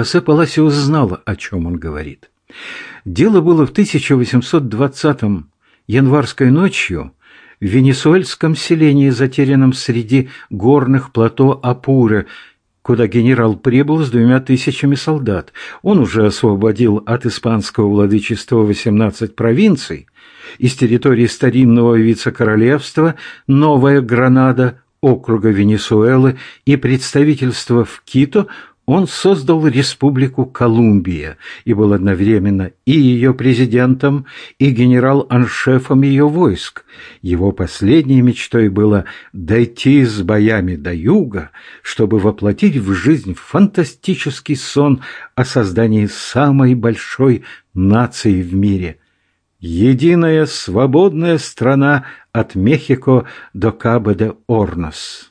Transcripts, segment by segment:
Хосе Паласио знала, о чем он говорит. Дело было в 1820-м январской ночью в венесуэльском селении, затерянном среди горных плато Апуре, куда генерал прибыл с двумя тысячами солдат. Он уже освободил от испанского владычества 18 провинций, из территории старинного вице-королевства Новая Гранада, округа Венесуэлы и представительства в Кито он создал Республику Колумбия и был одновременно и ее президентом, и генерал-аншефом ее войск. Его последней мечтой было дойти с боями до юга, чтобы воплотить в жизнь фантастический сон о создании самой большой нации в мире. Единая свободная страна от Мехико до Кабо-де-Орнос.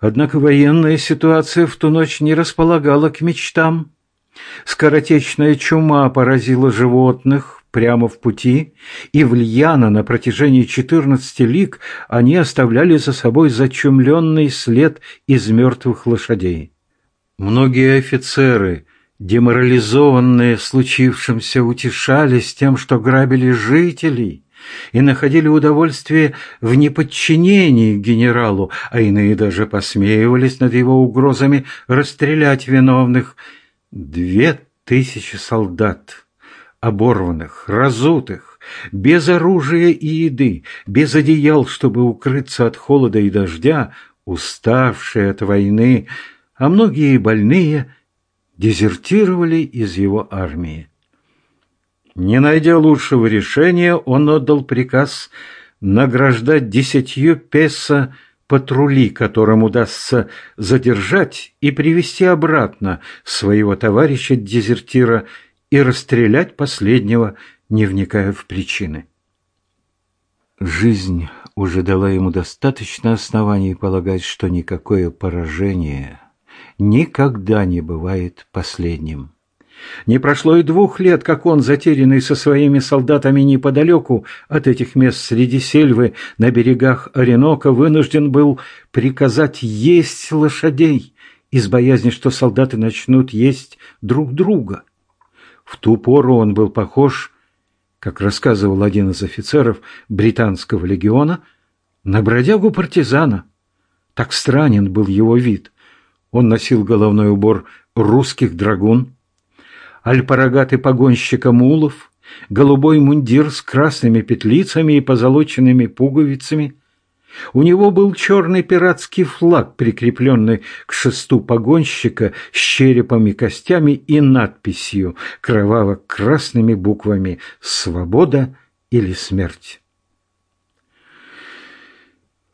Однако военная ситуация в ту ночь не располагала к мечтам. Скоротечная чума поразила животных прямо в пути, и в Льяно на протяжении четырнадцати лиг они оставляли за собой зачумленный след из мертвых лошадей. Многие офицеры, деморализованные случившимся, утешались тем, что грабили жителей – и находили удовольствие в неподчинении генералу, а иные даже посмеивались над его угрозами расстрелять виновных. Две тысячи солдат, оборванных, разутых, без оружия и еды, без одеял, чтобы укрыться от холода и дождя, уставшие от войны, а многие больные дезертировали из его армии. Не найдя лучшего решения, он отдал приказ награждать десятью песо патрули, которым удастся задержать и привести обратно своего товарища-дезертира и расстрелять последнего, не вникая в причины. Жизнь уже дала ему достаточно оснований полагать, что никакое поражение никогда не бывает последним. Не прошло и двух лет, как он, затерянный со своими солдатами неподалеку от этих мест среди сельвы на берегах Оренока, вынужден был приказать есть лошадей из боязни, что солдаты начнут есть друг друга. В ту пору он был похож, как рассказывал один из офицеров британского легиона, на бродягу-партизана. Так странен был его вид. Он носил головной убор русских драгун, альпарагаты погонщика мулов, голубой мундир с красными петлицами и позолоченными пуговицами. У него был черный пиратский флаг, прикрепленный к шесту погонщика с черепом и костями и надписью кроваво-красными буквами «Свобода» или «Смерть».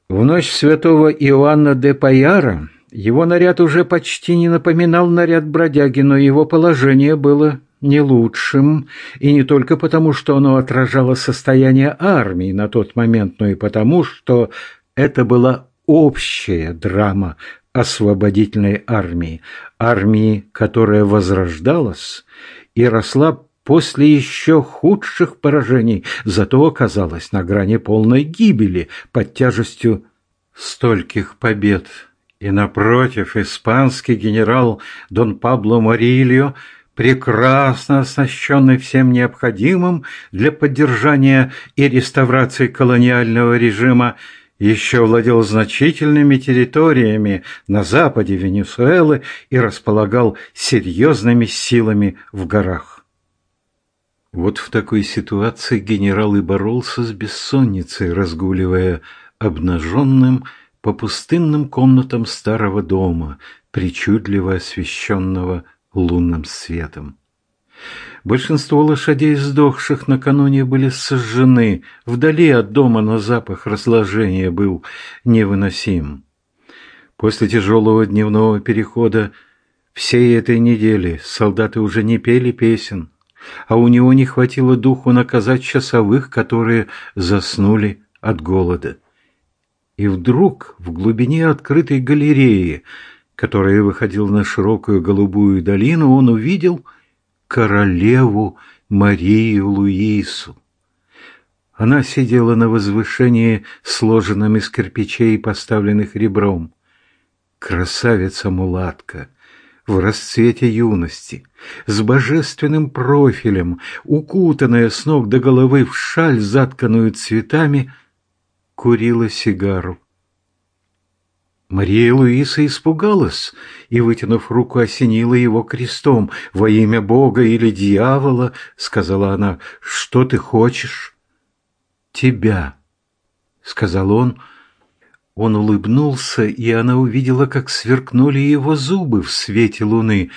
В ночь святого Иоанна де Паяра его наряд уже почти не напоминал наряд бродяги, но его положение было не лучшим, и не только потому, что оно отражало состояние армии на тот момент, но и потому, что это была общая драма освободительной армии, армии, которая возрождалась и росла после еще худших поражений, зато оказалась на грани полной гибели под тяжестью стольких побед. И напротив, испанский генерал Дон Пабло Морильо, прекрасно оснащенный всем необходимым для поддержания и реставрации колониального режима, еще владел значительными территориями на западе Венесуэлы и располагал серьезными силами в горах. Вот в такой ситуации генерал и боролся с бессонницей, разгуливая обнаженным по пустынным комнатам старого дома, причудливо освещенного лунным светом. Большинство лошадей, сдохших накануне, были сожжены. Вдали от дома, но запах разложения был невыносим. После тяжелого дневного перехода всей этой недели солдаты уже не пели песен, а у него не хватило духу наказать часовых, которые заснули от голода. И вдруг в глубине открытой галереи, которая выходила на широкую голубую долину, он увидел королеву Марию Луису. Она сидела на возвышении, сложенном из кирпичей, поставленных ребром. Красавица-мулатка в расцвете юности, с божественным профилем, укутанная с ног до головы в шаль, затканную цветами, курила сигару. Мария Луиса испугалась и, вытянув руку, осенила его крестом. «Во имя Бога или дьявола», — сказала она, — «что ты хочешь?» «Тебя», — сказал он, — он улыбнулся, и она увидела, как сверкнули его зубы в свете луны.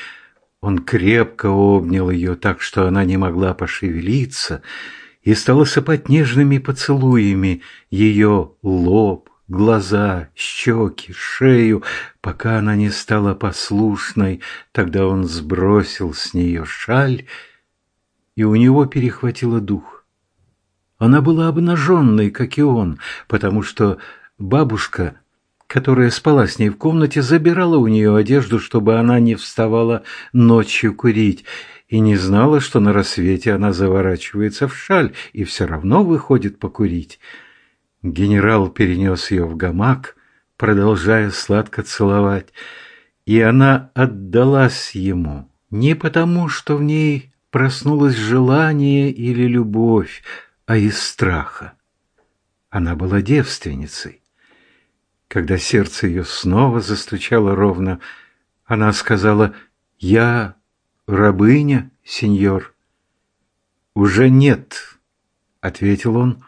Он крепко обнял ее так, что она не могла пошевелиться, и стал осыпать нежными поцелуями ее лоб, глаза, щеки, шею, пока она не стала послушной. Тогда он сбросил с нее шаль, и у него перехватило дух. Она была обнаженной, как и он, потому что Бабушка, которая спала с ней в комнате, забирала у нее одежду, чтобы она не вставала ночью курить, и не знала, что на рассвете она заворачивается в шаль и все равно выходит покурить. Генерал перенес ее в гамак, продолжая сладко целовать, и она отдалась ему не потому, что в ней проснулось желание или любовь, а из страха. Она была девственницей. Когда сердце ее снова застучало ровно, она сказала «Я рабыня, сеньор». «Уже нет», — ответил он.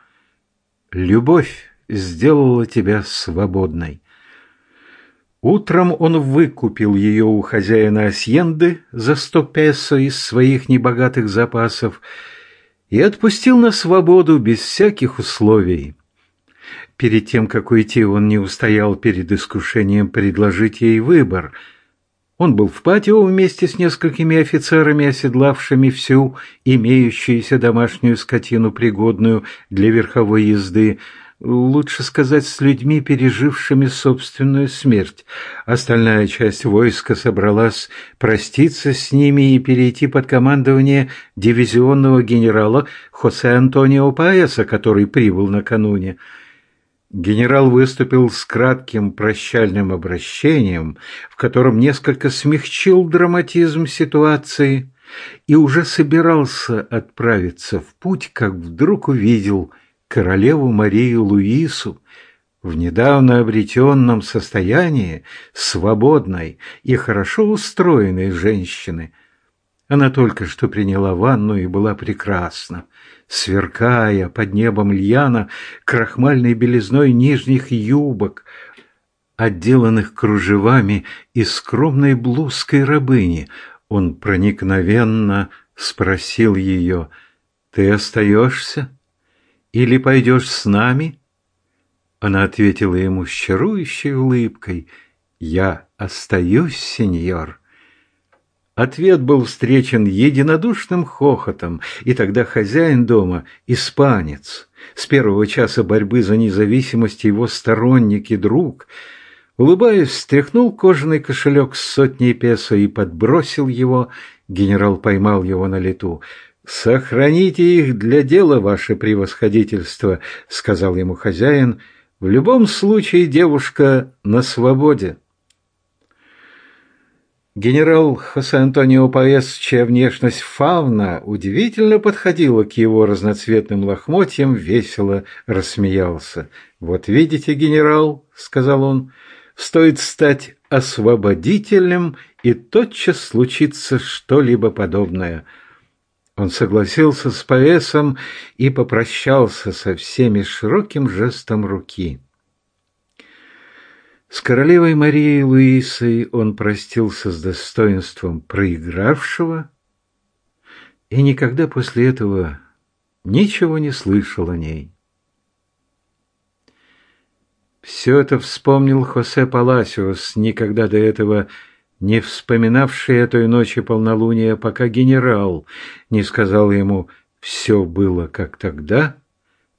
«Любовь сделала тебя свободной». Утром он выкупил ее у хозяина Асьенды за сто песо из своих небогатых запасов и отпустил на свободу без всяких условий. Перед тем, как уйти, он не устоял перед искушением предложить ей выбор. Он был в патио вместе с несколькими офицерами, оседлавшими всю имеющуюся домашнюю скотину, пригодную для верховой езды, лучше сказать, с людьми, пережившими собственную смерть. Остальная часть войска собралась проститься с ними и перейти под командование дивизионного генерала Хосе Антонио Паеса, который прибыл накануне. Генерал выступил с кратким прощальным обращением, в котором несколько смягчил драматизм ситуации и уже собирался отправиться в путь, как вдруг увидел королеву Марию Луису в недавно обретенном состоянии свободной и хорошо устроенной женщины. Она только что приняла ванну и была прекрасна сверкая под небом льяна крахмальной белизной нижних юбок, отделанных кружевами и скромной блузкой рабыни, он проникновенно спросил ее, «Ты остаешься? Или пойдешь с нами?» Она ответила ему с чарующей улыбкой, «Я остаюсь, сеньор». Ответ был встречен единодушным хохотом, и тогда хозяин дома, испанец, с первого часа борьбы за независимость его сторонник и друг, улыбаясь, встряхнул кожаный кошелек с сотней песо и подбросил его. Генерал поймал его на лету. «Сохраните их для дела, ваше превосходительство», — сказал ему хозяин. «В любом случае девушка на свободе». Генерал Хосе Антонио Паэс, чья внешность фавна удивительно подходила к его разноцветным лохмотьям, весело рассмеялся. «Вот видите, генерал», — сказал он, — «стоит стать освободителем, и тотчас случится что-либо подобное». Он согласился с Паэсом и попрощался со всеми широким жестом руки. С королевой Марией Луисой он простился с достоинством проигравшего и никогда после этого ничего не слышал о ней. Все это вспомнил Хосе Паласиос, никогда до этого не вспоминавший этой ночи полнолуния, пока генерал не сказал ему «все было как тогда»,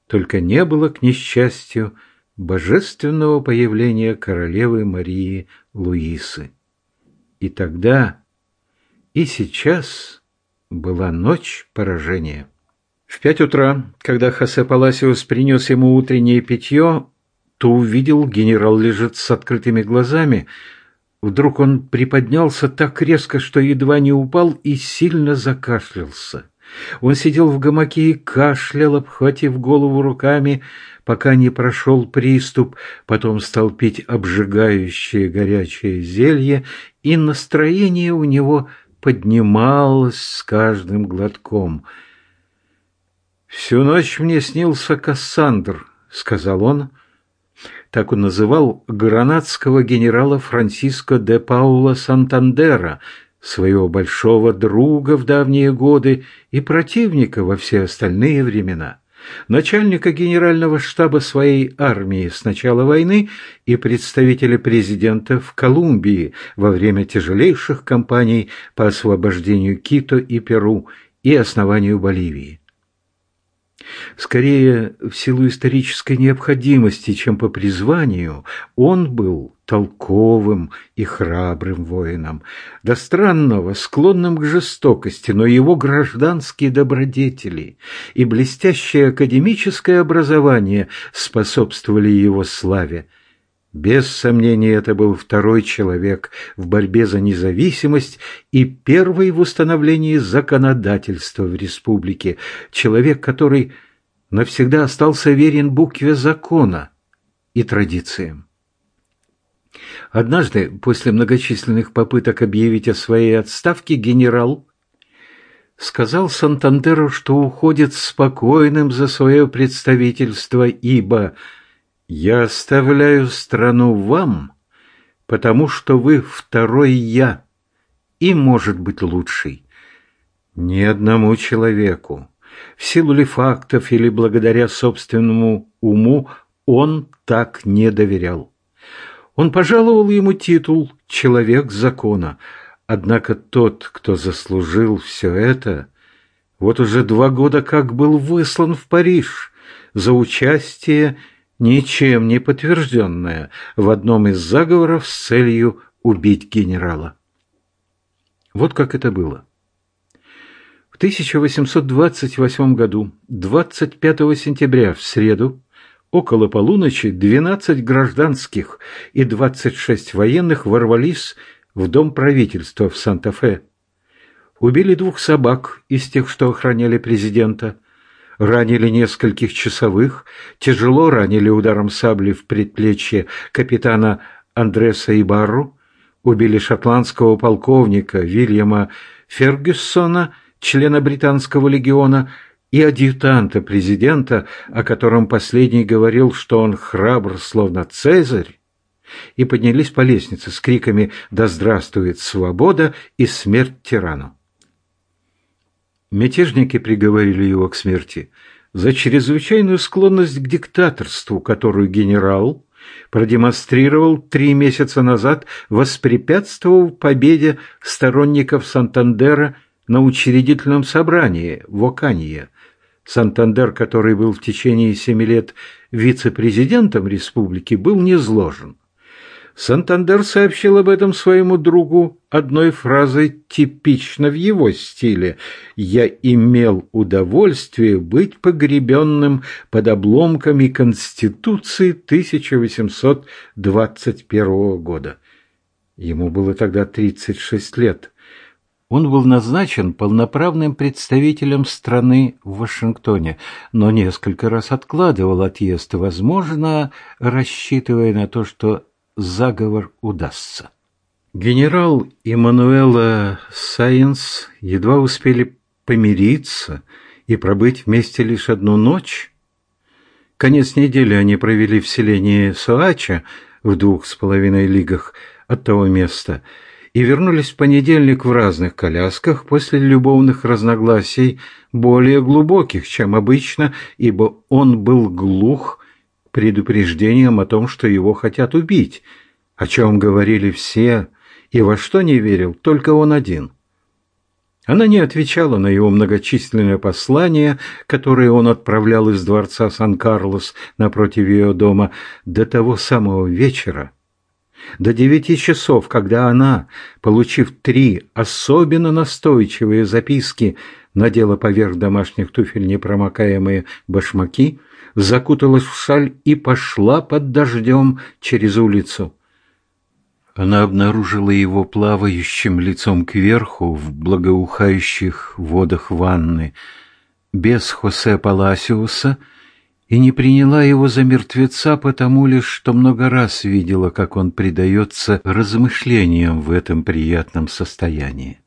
только не было, к несчастью, божественного появления королевы Марии Луисы. И тогда, и сейчас была ночь поражения. В пять утра, когда Хосе Паласиус принес ему утреннее питье, то увидел, генерал лежит с открытыми глазами. Вдруг он приподнялся так резко, что едва не упал и сильно закашлялся. Он сидел в гамаке и кашлял, обхватив голову руками, пока не прошел приступ, потом стал пить обжигающее горячее зелье, и настроение у него поднималось с каждым глотком. «Всю ночь мне снился Кассандр», — сказал он, — так он называл гранадского генерала Франсиско де Паула Сантандера, своего большого друга в давние годы и противника во все остальные времена, начальника генерального штаба своей армии с начала войны и представителя президента в Колумбии во время тяжелейших кампаний по освобождению Кито и Перу и основанию Боливии. Скорее, в силу исторической необходимости, чем по призванию, он был толковым и храбрым воином, до странного, склонным к жестокости, но его гражданские добродетели и блестящее академическое образование способствовали его славе. Без сомнения, это был второй человек в борьбе за независимость и первый в установлении законодательства в республике, человек, который навсегда остался верен букве закона и традициям. Однажды, после многочисленных попыток объявить о своей отставке, генерал сказал Сантандеру, что уходит спокойным за свое представительство, ибо «я оставляю страну вам, потому что вы второй я и, может быть, лучший. Ни одному человеку в силу ли фактов или благодаря собственному уму, он так не доверял. Он пожаловал ему титул «Человек закона», однако тот, кто заслужил все это, вот уже два года как был выслан в Париж за участие, ничем не подтвержденное, в одном из заговоров с целью убить генерала. Вот как это было. В 1828 году, 25 сентября, в среду, около полуночи, 12 гражданских и 26 военных ворвались в дом правительства в Санта-Фе. Убили двух собак из тех, что охраняли президента, ранили нескольких часовых, тяжело ранили ударом сабли в предплечье капитана Андреса Ибарру, убили шотландского полковника Вильяма Фергюссона члена британского легиона, и адъютанта президента, о котором последний говорил, что он храбр, словно Цезарь, и поднялись по лестнице с криками «Да здравствует свобода и смерть тирану!». Мятежники приговорили его к смерти за чрезвычайную склонность к диктаторству, которую генерал продемонстрировал три месяца назад, воспрепятствовав победе сторонников Сантандера на учредительном собрании в Оканье. Сантандер, который был в течение семи лет вице-президентом республики, был низложен. Сантандер сообщил об этом своему другу одной фразой, типично в его стиле «Я имел удовольствие быть погребенным под обломками Конституции 1821 года». Ему было тогда 36 лет он был назначен полноправным представителем страны в Вашингтоне, но несколько раз откладывал отъезд, возможно, рассчитывая на то, что заговор удастся. Генерал Иммануэла Сайенс едва успели помириться и пробыть вместе лишь одну ночь. Конец недели они провели в селении Соача в двух с половиной лигах от того места – и вернулись в понедельник в разных колясках после любовных разногласий, более глубоких, чем обычно, ибо он был глух предупреждением о том, что его хотят убить, о чем говорили все, и во что не верил только он один. Она не отвечала на его многочисленные послания, которые он отправлял из дворца Сан-Карлос напротив ее дома до того самого вечера, до девяти часов, когда она, получив три особенно настойчивые записки, надела поверх домашних туфель непромокаемые башмаки, закуталась в шаль и пошла под дождем через улицу. Она обнаружила его плавающим лицом кверху в благоухающих водах ванны, без Хосе Паласиуса, и не приняла его за мертвеца, потому лишь, что много раз видела, как он предается размышлениям в этом приятном состоянии.